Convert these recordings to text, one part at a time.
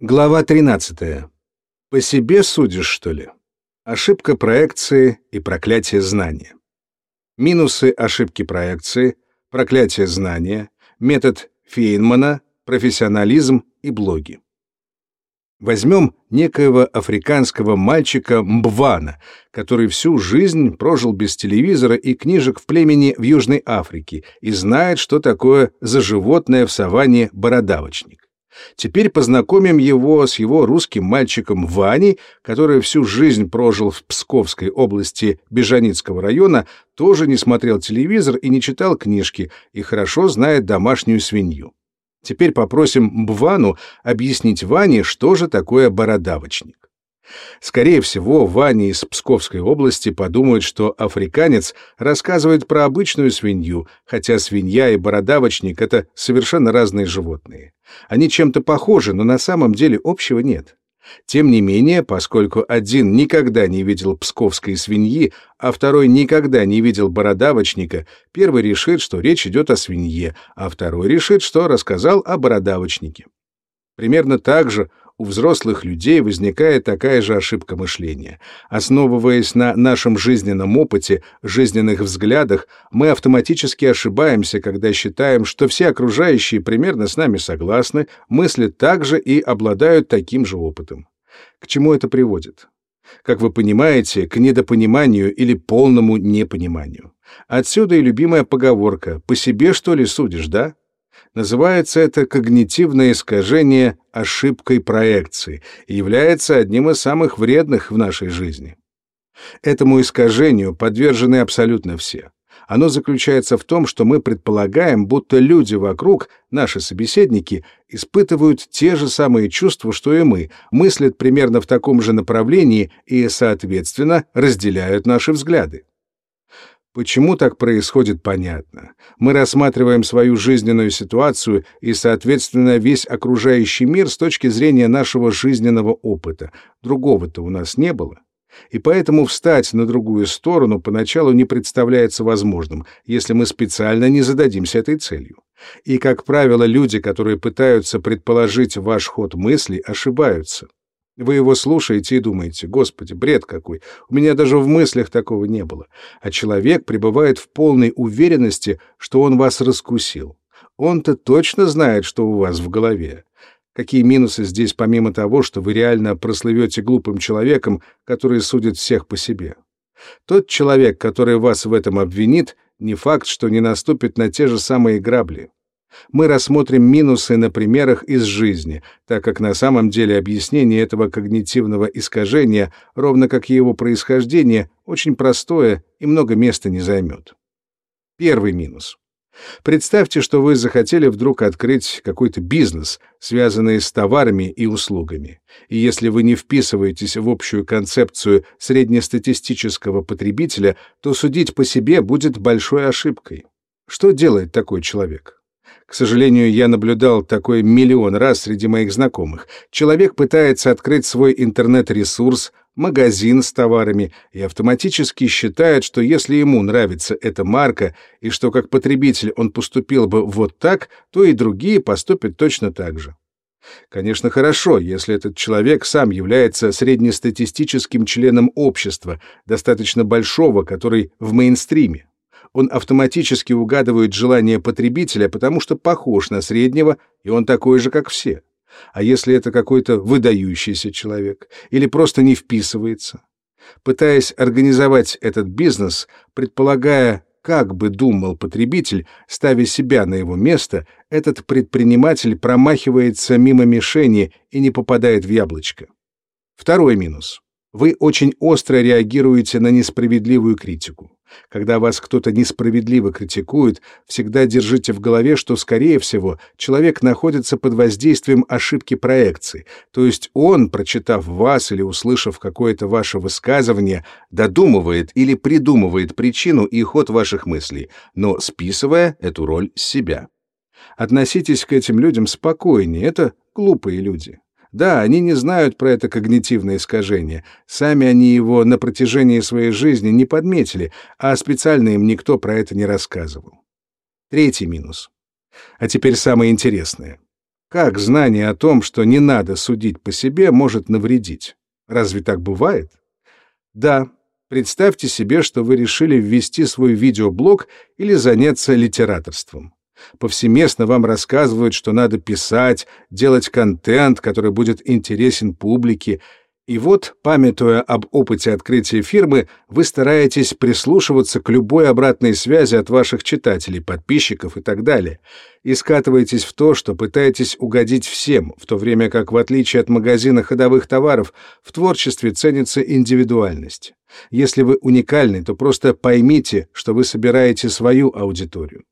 Глава 13. По себе судишь, что ли? Ошибка проекции и проклятие знания. Минусы ошибки проекции, проклятие знания, метод Фейнмана, профессионализм и блоги. Возьмем некоего африканского мальчика Мбвана, который всю жизнь прожил без телевизора и книжек в племени в Южной Африке и знает, что такое за животное в саванне бородавочник. Теперь познакомим его с его русским мальчиком Ваней, который всю жизнь прожил в Псковской области Бежаницкого района, тоже не смотрел телевизор и не читал книжки, и хорошо знает домашнюю свинью. Теперь попросим Бвану объяснить Ване, что же такое бородавочник. Скорее всего, Ваня из Псковской области подумает, что африканец рассказывает про обычную свинью, хотя свинья и бородавочник — это совершенно разные животные. Они чем-то похожи, но на самом деле общего нет. Тем не менее, поскольку один никогда не видел псковской свиньи, а второй никогда не видел бородавочника, первый решит, что речь идет о свинье, а второй решит, что рассказал о бородавочнике. Примерно так же у взрослых людей возникает такая же ошибка мышления. Основываясь на нашем жизненном опыте, жизненных взглядах, мы автоматически ошибаемся, когда считаем, что все окружающие примерно с нами согласны, мыслят так же и обладают таким же опытом. К чему это приводит? Как вы понимаете, к недопониманию или полному непониманию. Отсюда и любимая поговорка «по себе, что ли, судишь, да?» Называется это когнитивное искажение ошибкой проекции и является одним из самых вредных в нашей жизни. Этому искажению подвержены абсолютно все. Оно заключается в том, что мы предполагаем, будто люди вокруг, наши собеседники, испытывают те же самые чувства, что и мы, мыслят примерно в таком же направлении и, соответственно, разделяют наши взгляды. Почему так происходит, понятно. Мы рассматриваем свою жизненную ситуацию и, соответственно, весь окружающий мир с точки зрения нашего жизненного опыта. Другого-то у нас не было. И поэтому встать на другую сторону поначалу не представляется возможным, если мы специально не зададимся этой целью. И, как правило, люди, которые пытаются предположить ваш ход мысли, ошибаются. Вы его слушаете и думаете, господи, бред какой, у меня даже в мыслях такого не было. А человек пребывает в полной уверенности, что он вас раскусил. Он-то точно знает, что у вас в голове. Какие минусы здесь, помимо того, что вы реально прослывете глупым человеком, который судит всех по себе? Тот человек, который вас в этом обвинит, не факт, что не наступит на те же самые грабли мы рассмотрим минусы на примерах из жизни, так как на самом деле объяснение этого когнитивного искажения, ровно как и его происхождение, очень простое и много места не займет. Первый минус. Представьте, что вы захотели вдруг открыть какой-то бизнес, связанный с товарами и услугами. И если вы не вписываетесь в общую концепцию среднестатистического потребителя, то судить по себе будет большой ошибкой. Что делает такой человек? К сожалению, я наблюдал такой миллион раз среди моих знакомых. Человек пытается открыть свой интернет-ресурс, магазин с товарами и автоматически считает, что если ему нравится эта марка и что как потребитель он поступил бы вот так, то и другие поступят точно так же. Конечно, хорошо, если этот человек сам является среднестатистическим членом общества, достаточно большого, который в мейнстриме он автоматически угадывает желание потребителя, потому что похож на среднего, и он такой же, как все. А если это какой-то выдающийся человек или просто не вписывается? Пытаясь организовать этот бизнес, предполагая, как бы думал потребитель, ставя себя на его место, этот предприниматель промахивается мимо мишени и не попадает в яблочко. Второй минус. Вы очень остро реагируете на несправедливую критику. Когда вас кто-то несправедливо критикует, всегда держите в голове, что, скорее всего, человек находится под воздействием ошибки проекции, то есть он, прочитав вас или услышав какое-то ваше высказывание, додумывает или придумывает причину и ход ваших мыслей, но списывая эту роль с себя. Относитесь к этим людям спокойнее, это глупые люди. Да, они не знают про это когнитивное искажение. Сами они его на протяжении своей жизни не подметили, а специально им никто про это не рассказывал. Третий минус. А теперь самое интересное. Как знание о том, что не надо судить по себе, может навредить? Разве так бывает? Да, представьте себе, что вы решили ввести свой видеоблог или заняться литераторством. Повсеместно вам рассказывают, что надо писать, делать контент, который будет интересен публике, и вот, памятуя об опыте открытия фирмы, вы стараетесь прислушиваться к любой обратной связи от ваших читателей, подписчиков и так далее, и скатываетесь в то, что пытаетесь угодить всем, в то время как, в отличие от магазина ходовых товаров, в творчестве ценится индивидуальность. Если вы уникальны, то просто поймите, что вы собираете свою аудиторию.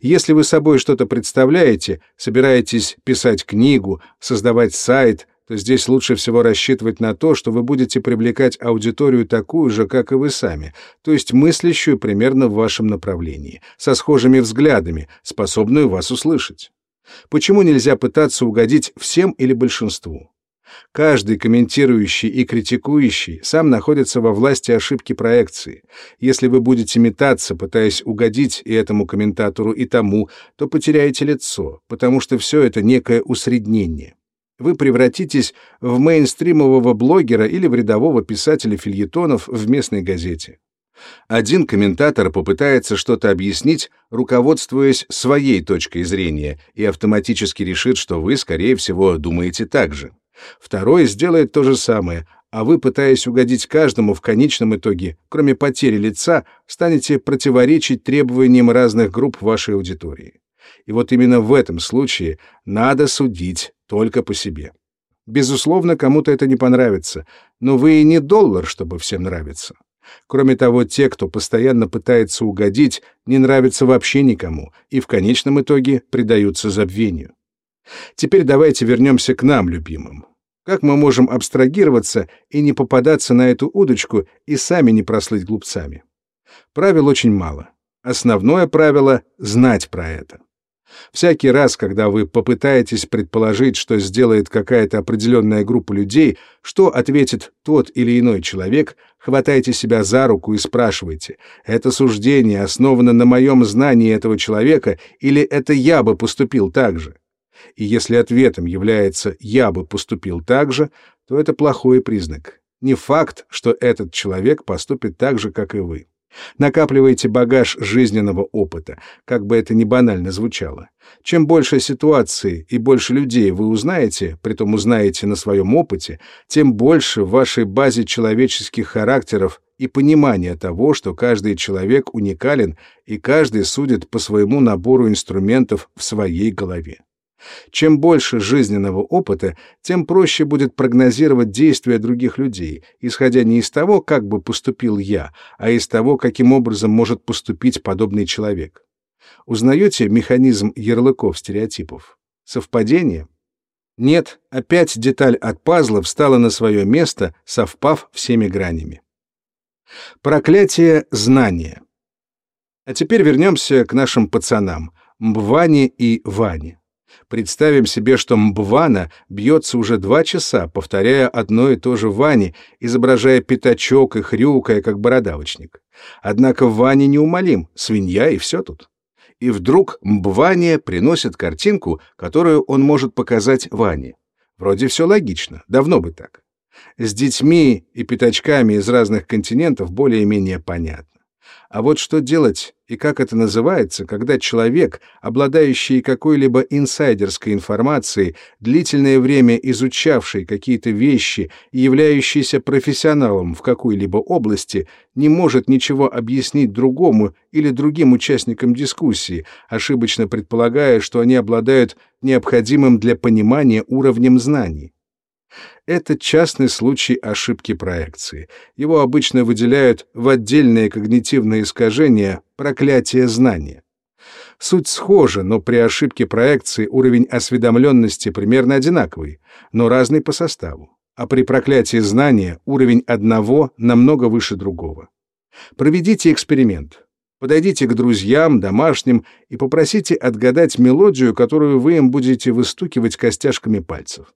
Если вы собой что-то представляете, собираетесь писать книгу, создавать сайт, то здесь лучше всего рассчитывать на то, что вы будете привлекать аудиторию такую же, как и вы сами, то есть мыслящую примерно в вашем направлении, со схожими взглядами, способную вас услышать. Почему нельзя пытаться угодить всем или большинству? Каждый комментирующий и критикующий сам находится во власти ошибки проекции. Если вы будете метаться, пытаясь угодить и этому комментатору, и тому, то потеряете лицо, потому что все это некое усреднение вы превратитесь в мейнстримового блогера или в рядового писателя фильетонов в местной газете. Один комментатор попытается что-то объяснить, руководствуясь своей точкой зрения, и автоматически решит, что вы, скорее всего, думаете так же. Второй сделает то же самое, а вы, пытаясь угодить каждому в конечном итоге, кроме потери лица, станете противоречить требованиям разных групп вашей аудитории. И вот именно в этом случае надо судить только по себе. Безусловно, кому-то это не понравится, но вы и не доллар, чтобы всем нравиться. Кроме того, те, кто постоянно пытается угодить, не нравятся вообще никому и в конечном итоге предаются забвению. Теперь давайте вернемся к нам, любимым. Как мы можем абстрагироваться и не попадаться на эту удочку и сами не прослыть глупцами? Правил очень мало. Основное правило — знать про это. Всякий раз, когда вы попытаетесь предположить, что сделает какая-то определенная группа людей, что ответит тот или иной человек, хватайте себя за руку и спрашивайте, это суждение основано на моем знании этого человека или это я бы поступил так же? И если ответом является «я бы поступил так же», то это плохой признак. Не факт, что этот человек поступит так же, как и вы. Накапливаете багаж жизненного опыта, как бы это ни банально звучало. Чем больше ситуаций и больше людей вы узнаете, притом узнаете на своем опыте, тем больше в вашей базе человеческих характеров и понимания того, что каждый человек уникален и каждый судит по своему набору инструментов в своей голове. Чем больше жизненного опыта, тем проще будет прогнозировать действия других людей, исходя не из того, как бы поступил я, а из того, каким образом может поступить подобный человек. Узнаете механизм ярлыков стереотипов? Совпадение? Нет, опять деталь от пазла встала на свое место, совпав всеми гранями. Проклятие знания. А теперь вернемся к нашим пацанам, Мбване и Ване. Представим себе, что Мбвана бьется уже два часа, повторяя одно и то же Ване, изображая пятачок и хрюкая, как бородавочник. Однако Ваня неумолим, свинья и все тут. И вдруг Мбване приносит картинку, которую он может показать Ване. Вроде все логично, давно бы так. С детьми и пятачками из разных континентов более-менее понятно. А вот что делать и как это называется, когда человек, обладающий какой-либо инсайдерской информацией, длительное время изучавший какие-то вещи и являющийся профессионалом в какой-либо области, не может ничего объяснить другому или другим участникам дискуссии, ошибочно предполагая, что они обладают необходимым для понимания уровнем знаний. Это частный случай ошибки проекции. Его обычно выделяют в отдельные когнитивные искажения проклятие знания. Суть схожа, но при ошибке проекции уровень осведомленности примерно одинаковый, но разный по составу. А при проклятии знания уровень одного намного выше другого. Проведите эксперимент. Подойдите к друзьям, домашним и попросите отгадать мелодию, которую вы им будете выстукивать костяшками пальцев.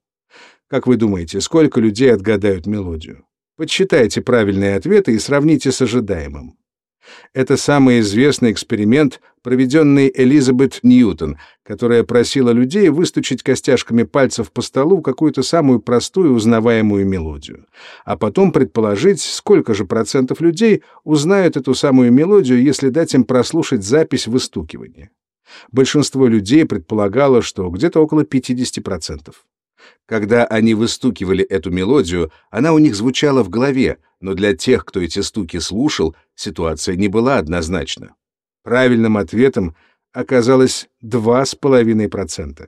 Как вы думаете, сколько людей отгадают мелодию? Подсчитайте правильные ответы и сравните с ожидаемым. Это самый известный эксперимент, проведенный Элизабет Ньютон, которая просила людей выстучить костяшками пальцев по столу какую-то самую простую узнаваемую мелодию, а потом предположить, сколько же процентов людей узнают эту самую мелодию, если дать им прослушать запись выстукивания. Большинство людей предполагало, что где-то около 50%. Когда они выстукивали эту мелодию, она у них звучала в голове, но для тех, кто эти стуки слушал, ситуация не была однозначна. Правильным ответом оказалось 2,5%.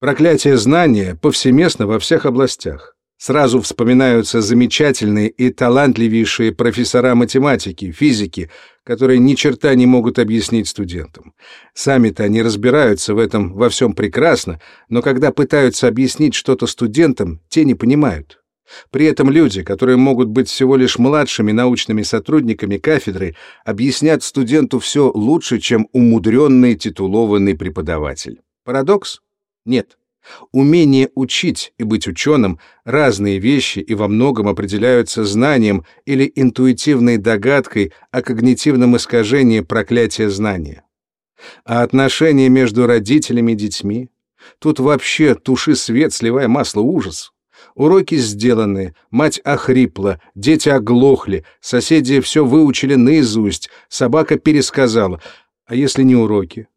Проклятие знания повсеместно во всех областях. Сразу вспоминаются замечательные и талантливейшие профессора математики, физики, которые ни черта не могут объяснить студентам. Сами-то они разбираются в этом во всем прекрасно, но когда пытаются объяснить что-то студентам, те не понимают. При этом люди, которые могут быть всего лишь младшими научными сотрудниками кафедры, объяснят студенту все лучше, чем умудренный титулованный преподаватель. Парадокс? Нет. Умение учить и быть ученым — разные вещи и во многом определяются знанием или интуитивной догадкой о когнитивном искажении проклятия знания. А отношения между родителями и детьми? Тут вообще туши свет, сливая масло ужас. Уроки сделаны, мать охрипла, дети оглохли, соседи все выучили наизусть, собака пересказала. А если не уроки?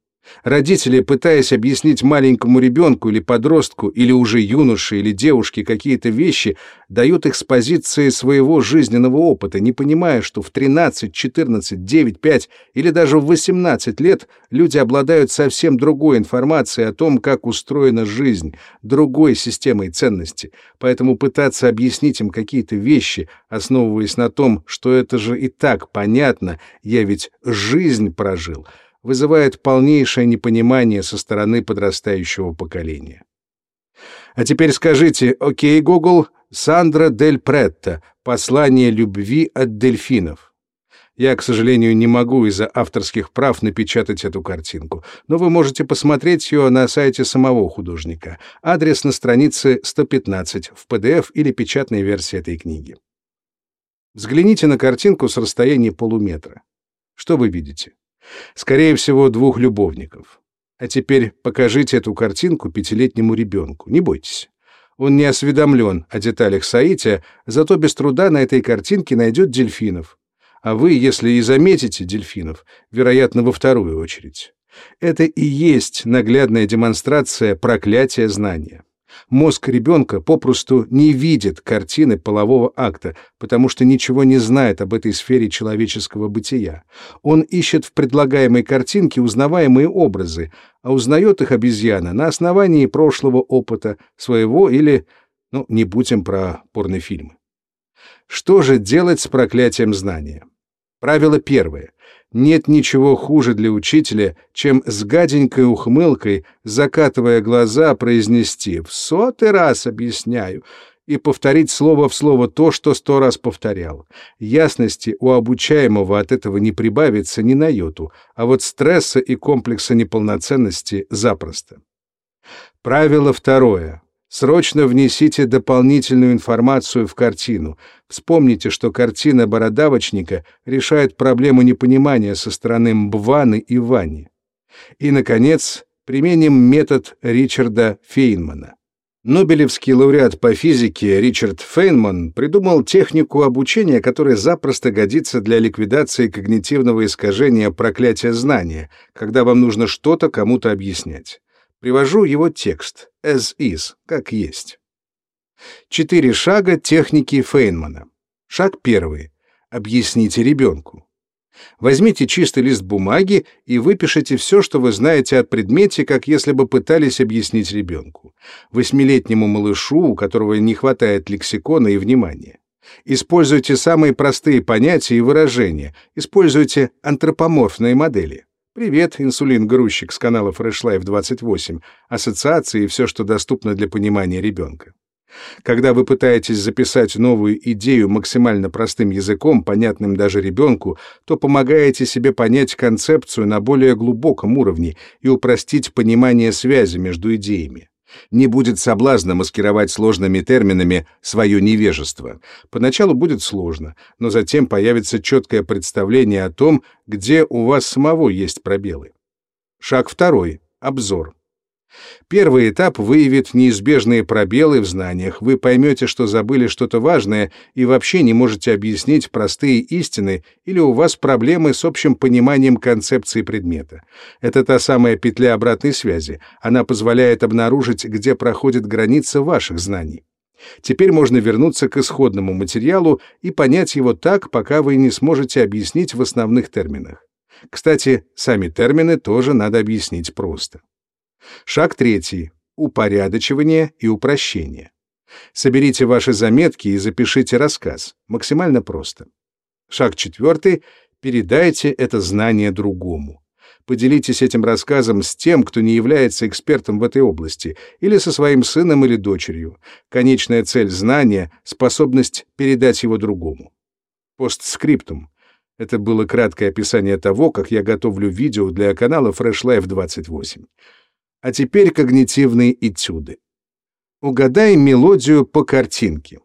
Родители, пытаясь объяснить маленькому ребенку или подростку, или уже юноше или девушке какие-то вещи, дают их с позиции своего жизненного опыта, не понимая, что в 13, 14, 9, 5 или даже в 18 лет люди обладают совсем другой информацией о том, как устроена жизнь, другой системой ценностей. Поэтому пытаться объяснить им какие-то вещи, основываясь на том, что это же и так понятно, я ведь жизнь прожил — вызывает полнейшее непонимание со стороны подрастающего поколения. А теперь скажите, окей, Google, Сандра Дель Претто, «Послание любви от дельфинов». Я, к сожалению, не могу из-за авторских прав напечатать эту картинку, но вы можете посмотреть ее на сайте самого художника. Адрес на странице 115 в PDF или печатной версии этой книги. Взгляните на картинку с расстояния полуметра. Что вы видите? Скорее всего, двух любовников. А теперь покажите эту картинку пятилетнему ребенку. Не бойтесь. Он не осведомлен о деталях Саития, зато без труда на этой картинке найдет дельфинов. А вы, если и заметите дельфинов, вероятно, во вторую очередь. Это и есть наглядная демонстрация проклятия знания. Мозг ребенка попросту не видит картины полового акта, потому что ничего не знает об этой сфере человеческого бытия. Он ищет в предлагаемой картинке узнаваемые образы, а узнает их обезьяна на основании прошлого опыта, своего или, ну, не будем про порнофильмы. Что же делать с проклятием знания? Правило первое. Нет ничего хуже для учителя, чем с гаденькой ухмылкой, закатывая глаза, произнести «в сотый раз объясняю» и повторить слово в слово то, что сто раз повторял. Ясности у обучаемого от этого не прибавится ни на йоту, а вот стресса и комплекса неполноценности запросто. Правило второе. Срочно внесите дополнительную информацию в картину. Вспомните, что картина бородавочника решает проблему непонимания со стороны Мбваны и Вани. И, наконец, применим метод Ричарда Фейнмана. Нобелевский лауреат по физике Ричард Фейнман придумал технику обучения, которая запросто годится для ликвидации когнитивного искажения проклятия знания, когда вам нужно что-то кому-то объяснять. Привожу его текст, as is, как есть. Четыре шага техники Фейнмана. Шаг первый. Объясните ребенку. Возьмите чистый лист бумаги и выпишите все, что вы знаете о предмете, как если бы пытались объяснить ребенку. Восьмилетнему малышу, у которого не хватает лексикона и внимания. Используйте самые простые понятия и выражения. Используйте антропоморфные модели. Привет, инсулин-грузчик с канала Fresh Life 28, ассоциации и все, что доступно для понимания ребенка. Когда вы пытаетесь записать новую идею максимально простым языком, понятным даже ребенку, то помогаете себе понять концепцию на более глубоком уровне и упростить понимание связи между идеями. Не будет соблазна маскировать сложными терминами свое невежество. Поначалу будет сложно, но затем появится четкое представление о том, где у вас самого есть пробелы. Шаг второй. Обзор. Первый этап выявит неизбежные пробелы в знаниях. Вы поймете, что забыли что-то важное и вообще не можете объяснить простые истины, или у вас проблемы с общим пониманием концепции предмета. Это та самая петля обратной связи. Она позволяет обнаружить, где проходит граница ваших знаний. Теперь можно вернуться к исходному материалу и понять его так, пока вы не сможете объяснить в основных терминах. Кстати, сами термины тоже надо объяснить просто. Шаг третий. Упорядочивание и упрощение. Соберите ваши заметки и запишите рассказ. Максимально просто. Шаг четвертый. Передайте это знание другому. Поделитесь этим рассказом с тем, кто не является экспертом в этой области, или со своим сыном или дочерью. Конечная цель знания — способность передать его другому. Постскриптум. Это было краткое описание того, как я готовлю видео для канала Fresh Life 28. А теперь когнитивные этюды. Угадай мелодию по картинке.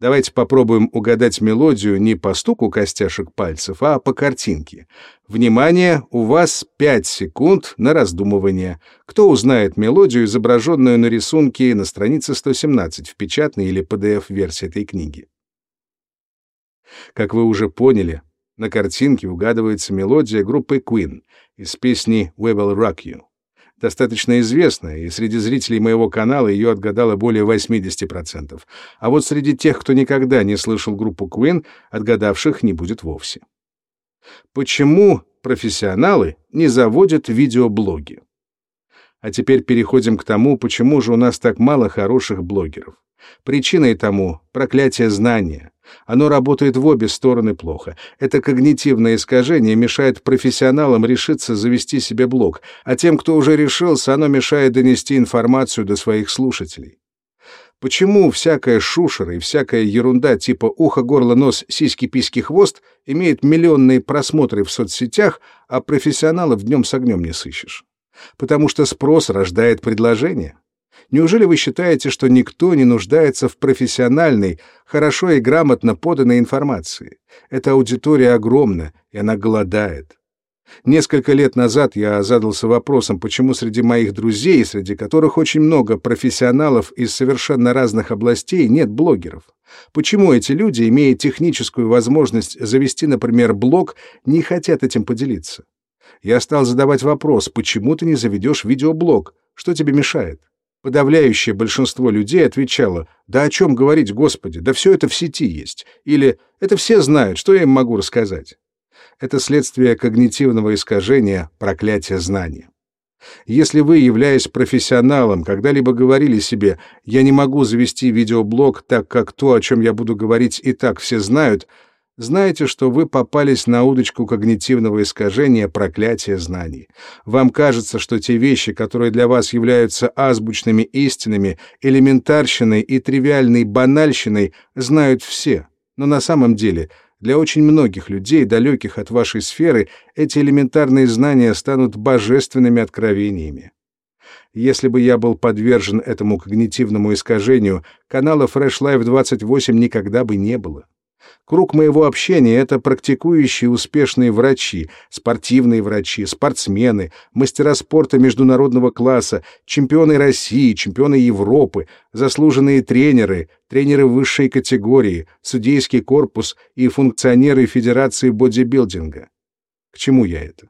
Давайте попробуем угадать мелодию не по стуку костяшек пальцев, а по картинке. Внимание, у вас 5 секунд на раздумывание. Кто узнает мелодию, изображенную на рисунке на странице 117 в печатной или PDF-версии этой книги? Как вы уже поняли, на картинке угадывается мелодия группы Queen из песни «We Will Rock You» достаточно известная, и среди зрителей моего канала ее отгадало более 80%. А вот среди тех, кто никогда не слышал группу Queen, отгадавших не будет вовсе. Почему профессионалы не заводят видеоблоги? А теперь переходим к тому, почему же у нас так мало хороших блогеров. Причиной тому — проклятие знания. Оно работает в обе стороны плохо. Это когнитивное искажение мешает профессионалам решиться завести себе блог, а тем, кто уже решился, оно мешает донести информацию до своих слушателей. Почему всякая шушера и всякая ерунда типа ухо, горло, нос, сиськи, письки, хвост имеет миллионные просмотры в соцсетях, а профессионалов днем с огнем не сыщешь? Потому что спрос рождает предложение. Неужели вы считаете, что никто не нуждается в профессиональной, хорошо и грамотно поданной информации? Эта аудитория огромна, и она голодает. Несколько лет назад я задался вопросом, почему среди моих друзей, среди которых очень много профессионалов из совершенно разных областей, нет блогеров. Почему эти люди, имея техническую возможность завести, например, блог, не хотят этим поделиться? Я стал задавать вопрос, почему ты не заведешь видеоблог? Что тебе мешает? Подавляющее большинство людей отвечало «Да о чем говорить, Господи, да все это в сети есть» или «Это все знают, что я им могу рассказать». Это следствие когнитивного искажения, проклятия знания. Если вы, являясь профессионалом, когда-либо говорили себе «я не могу завести видеоблог, так как то, о чем я буду говорить, и так все знают», знаете, что вы попались на удочку когнитивного искажения проклятия знаний. Вам кажется, что те вещи, которые для вас являются азбучными истинами, элементарщиной и тривиальной банальщиной, знают все. Но на самом деле для очень многих людей, далеких от вашей сферы, эти элементарные знания станут божественными откровениями. Если бы я был подвержен этому когнитивному искажению, канала Fresh Life 28 никогда бы не было. Круг моего общения — это практикующие успешные врачи, спортивные врачи, спортсмены, мастера спорта международного класса, чемпионы России, чемпионы Европы, заслуженные тренеры, тренеры высшей категории, судейский корпус и функционеры Федерации бодибилдинга. К чему я это?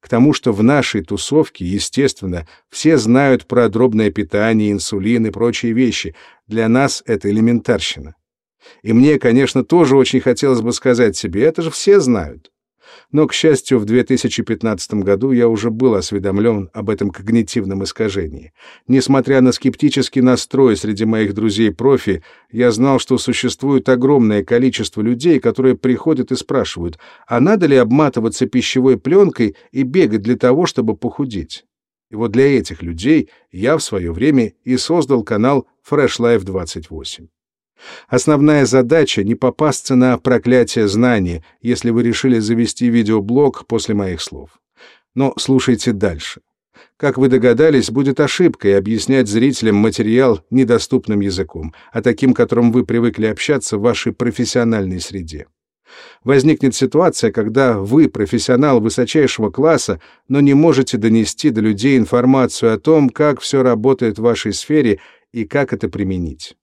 К тому, что в нашей тусовке, естественно, все знают про дробное питание, инсулин и прочие вещи. Для нас это элементарщина. И мне, конечно, тоже очень хотелось бы сказать себе, это же все знают. Но, к счастью, в 2015 году я уже был осведомлен об этом когнитивном искажении. Несмотря на скептический настрой среди моих друзей-профи, я знал, что существует огромное количество людей, которые приходят и спрашивают, а надо ли обматываться пищевой пленкой и бегать для того, чтобы похудеть. И вот для этих людей я в свое время и создал канал Fresh Life 28. Основная задача — не попасться на проклятие знания, если вы решили завести видеоблог после моих слов. Но слушайте дальше. как вы догадались, будет ошибкой объяснять зрителям материал недоступным языком, а таким, которым вы привыкли общаться в вашей профессиональной среде. Возникнет ситуация, когда вы профессионал высочайшего класса, но не можете донести до людей информацию о том, как все работает в вашей сфере и как это применить.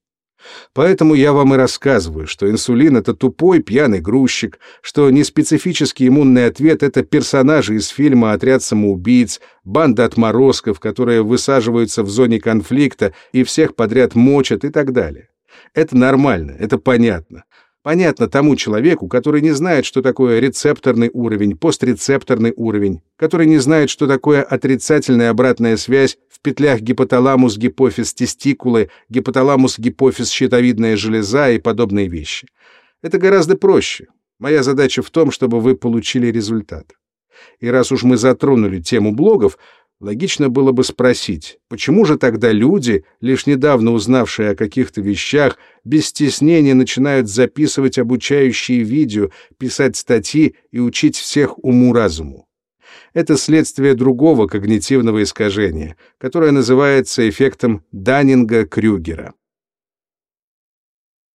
Поэтому я вам и рассказываю, что инсулин — это тупой пьяный грузчик, что неспецифический иммунный ответ — это персонажи из фильма «Отряд самоубийц», банда отморозков, которые высаживаются в зоне конфликта и всех подряд мочат и так далее. Это нормально, это понятно. Понятно тому человеку, который не знает, что такое рецепторный уровень, пострецепторный уровень, который не знает, что такое отрицательная обратная связь в петлях гипоталамус-гипофиз-тестикулы, гипоталамус-гипофиз-щитовидная железа и подобные вещи. Это гораздо проще. Моя задача в том, чтобы вы получили результат. И раз уж мы затронули тему блогов, Логично было бы спросить, почему же тогда люди, лишь недавно узнавшие о каких-то вещах, без стеснения начинают записывать обучающие видео, писать статьи и учить всех уму-разуму? Это следствие другого когнитивного искажения, которое называется эффектом Даннинга-Крюгера.